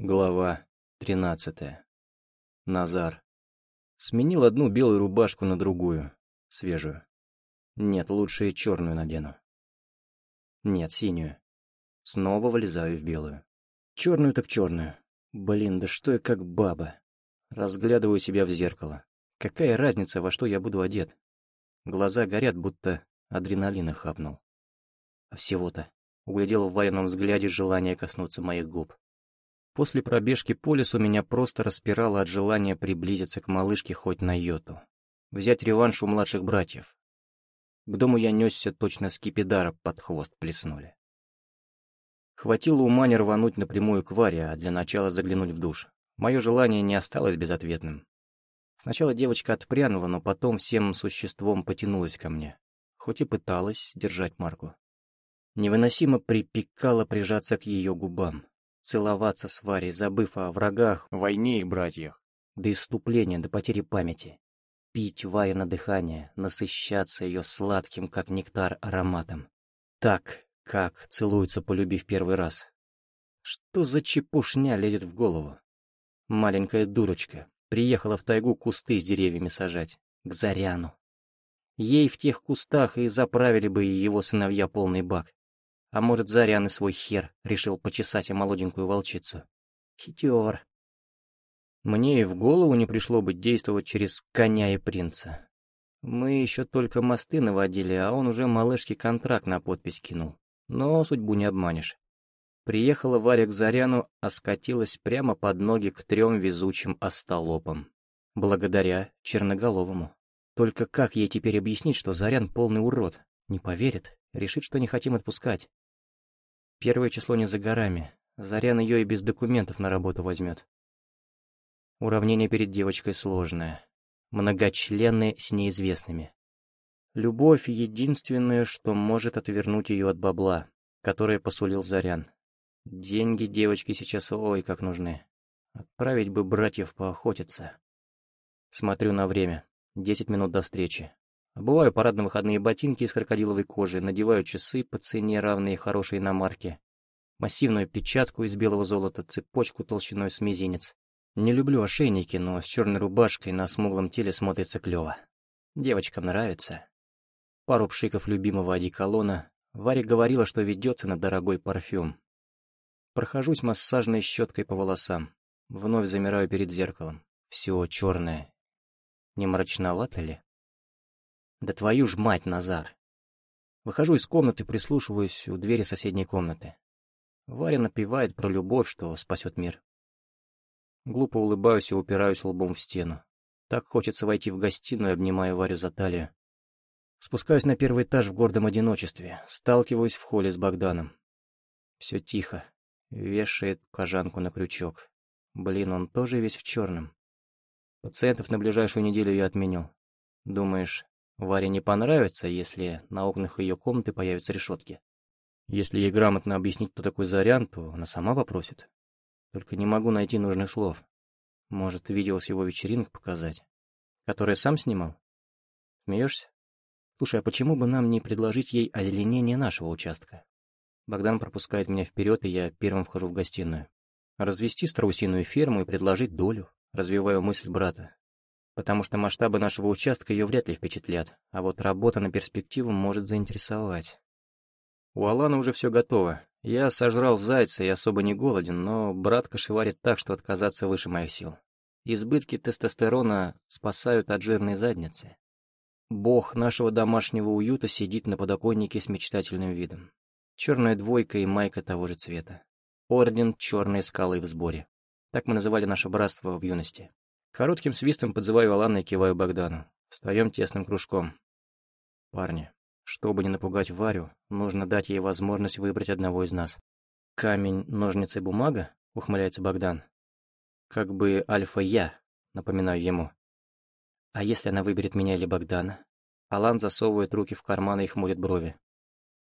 Глава тринадцатая. Назар. Сменил одну белую рубашку на другую, свежую. Нет, лучше черную надену. Нет, синюю. Снова вылезаю в белую. Черную так черную. Блин, да что я как баба. Разглядываю себя в зеркало. Какая разница, во что я буду одет? Глаза горят, будто адреналина хапнул. А всего-то углядел в вареном взгляде желание коснуться моих губ. После пробежки по лесу меня просто распирало от желания приблизиться к малышке хоть на йоту. Взять реванш у младших братьев. К дому я несся точно скипидара под хвост плеснули. Хватило ума не рвануть напрямую к Варе, а для начала заглянуть в душ. Мое желание не осталось безответным. Сначала девочка отпрянула, но потом всем существом потянулась ко мне, хоть и пыталась держать Марку. Невыносимо припекало прижаться к ее губам целоваться с Варей, забыв о врагах, войне и братьях, до иступления, до потери памяти. Пить Варя на дыхание, насыщаться ее сладким, как нектар, ароматом. Так, как целуются, полюбив первый раз. Что за чепушня лезет в голову? Маленькая дурочка приехала в тайгу кусты с деревьями сажать, к Заряну. Ей в тех кустах и заправили бы его сыновья полный бак. А может, Зарян и свой хер решил почесать и молоденькую волчицу. Хитер. Мне и в голову не пришло бы действовать через коня и принца. Мы еще только мосты наводили, а он уже малышский контракт на подпись кинул. Но судьбу не обманешь. Приехала Варя к Заряну, а скатилась прямо под ноги к трем везучим остолопам. Благодаря Черноголовому. Только как ей теперь объяснить, что Зарян полный урод? Не поверит, решит, что не хотим отпускать. Первое число не за горами. Зарян ее и без документов на работу возьмет. Уравнение перед девочкой сложное. Многочленные с неизвестными. Любовь — единственное, что может отвернуть ее от бабла, которое посулил Зарян. Деньги девочке сейчас ой как нужны. Отправить бы братьев поохотиться. Смотрю на время. Десять минут до встречи. Обуваю парадно-выходные ботинки из крокодиловой кожи, надеваю часы по цене, равные хорошей иномарке, массивную печатку из белого золота, цепочку толщиной с мизинец. Не люблю ошейники, но с черной рубашкой на смуглом теле смотрится клево. Девочкам нравится. Пару пшиков любимого одеколона. Варя говорила, что ведется на дорогой парфюм. Прохожусь массажной щеткой по волосам. Вновь замираю перед зеркалом. Все черное. Не мрачновато ли? Да твою ж мать, Назар. Выхожу из комнаты, прислушиваюсь у двери соседней комнаты. Варя напевает про любовь, что спасет мир. Глупо улыбаюсь и упираюсь лбом в стену. Так хочется войти в гостиную, обнимая Варю за талию. Спускаюсь на первый этаж в гордом одиночестве, сталкиваюсь в холле с Богданом. Все тихо. Вешает кожанку на крючок. Блин, он тоже весь в черном. Пациентов на ближайшую неделю я отменил. Думаешь, Варе не понравится, если на окнах ее комнаты появятся решетки. Если ей грамотно объяснить, кто такой Зарян, то она сама попросит. Только не могу найти нужных слов. Может, видео с его вечеринок показать? Которое сам снимал? Смеешься? Слушай, а почему бы нам не предложить ей озеленение нашего участка? Богдан пропускает меня вперед, и я первым вхожу в гостиную. Развести страусиную ферму и предложить долю. Развиваю мысль брата потому что масштабы нашего участка ее вряд ли впечатлят, а вот работа на перспективу может заинтересовать. У Алана уже все готово. Я сожрал зайца и особо не голоден, но брат кошеварит так, что отказаться выше моих сил. Избытки тестостерона спасают от жирной задницы. Бог нашего домашнего уюта сидит на подоконнике с мечтательным видом. Черная двойка и майка того же цвета. Орден черной скалы в сборе. Так мы называли наше братство в юности. Коротким свистом подзываю Алана и киваю Богдану. Встаем тесным кружком. Парни, чтобы не напугать Варю, нужно дать ей возможность выбрать одного из нас. Камень, ножницы, бумага? Ухмыляется Богдан. Как бы альфа-я, напоминаю ему. А если она выберет меня или Богдана? Алан засовывает руки в карманы и хмурит брови.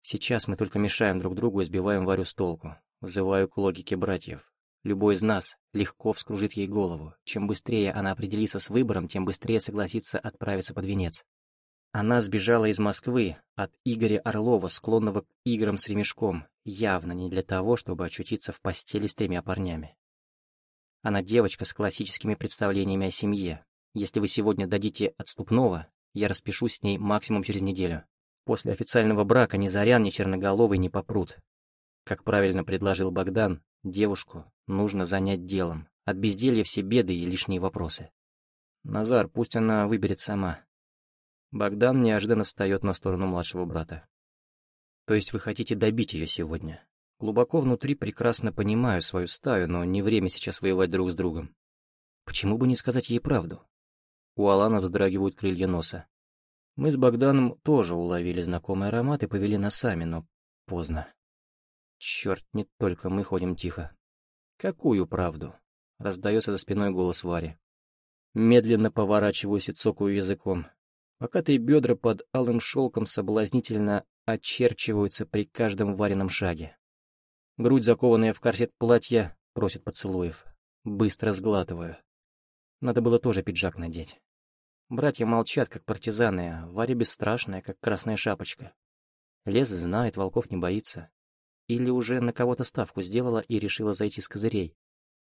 Сейчас мы только мешаем друг другу и сбиваем Варю с толку. Вызываю к логике братьев. Любой из нас легко вскружит ей голову. Чем быстрее она определится с выбором, тем быстрее согласится отправиться под венец. Она сбежала из Москвы от Игоря Орлова, склонного к играм с ремешком, явно не для того, чтобы очутиться в постели с тремя парнями. Она девочка с классическими представлениями о семье. Если вы сегодня дадите отступного, я распишусь с ней максимум через неделю. После официального брака ни Зарян, ни Черноголовый не попрут. Как правильно предложил Богдан, девушку нужно занять делом. От безделья все беды и лишние вопросы. Назар, пусть она выберет сама. Богдан неожиданно встает на сторону младшего брата. То есть вы хотите добить ее сегодня? Глубоко внутри прекрасно понимаю свою стаю, но не время сейчас воевать друг с другом. Почему бы не сказать ей правду? У Алана вздрагивают крылья носа. Мы с Богданом тоже уловили знакомый аромат и повели нас сами, но поздно. Черт, не только мы ходим тихо. Какую правду? Раздается за спиной голос Вари. Медленно поворачиваюсь и цокаю языком. Покатые бедра под алым шелком соблазнительно очерчиваются при каждом вареном шаге. Грудь, закованная в корсет платья, просит поцелуев. Быстро сглатываю. Надо было тоже пиджак надеть. Братья молчат, как партизаны, а Варя бесстрашная, как красная шапочка. Лес знает, волков не боится. Или уже на кого-то ставку сделала и решила зайти с козырей.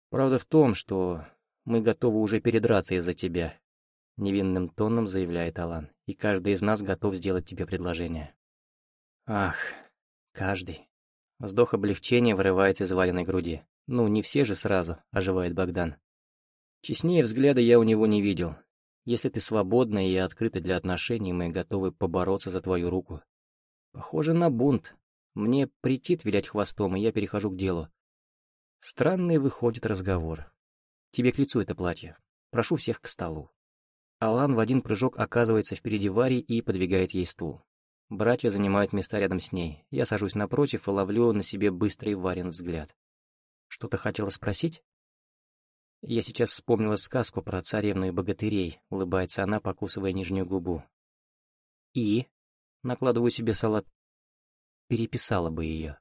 Правда в том, что мы готовы уже передраться из-за тебя, — невинным тоном заявляет Алан, и каждый из нас готов сделать тебе предложение. Ах, каждый. Вздох облегчения вырывается из валенной груди. Ну, не все же сразу, оживает Богдан. Честнее взгляда я у него не видел, если ты свободна и открыта для отношений, мы готовы побороться за твою руку. Похоже на бунт. Мне претит вилять хвостом, и я перехожу к делу. Странный выходит разговор. Тебе к лицу это платье. Прошу всех к столу. Алан в один прыжок оказывается впереди Вари и подвигает ей стул. Братья занимают места рядом с ней. Я сажусь напротив и ловлю на себе быстрый Варин взгляд. Что-то хотела спросить? Я сейчас вспомнила сказку про царевну и богатырей, улыбается она, покусывая нижнюю губу. И? Накладываю себе салат. Переписала бы ее.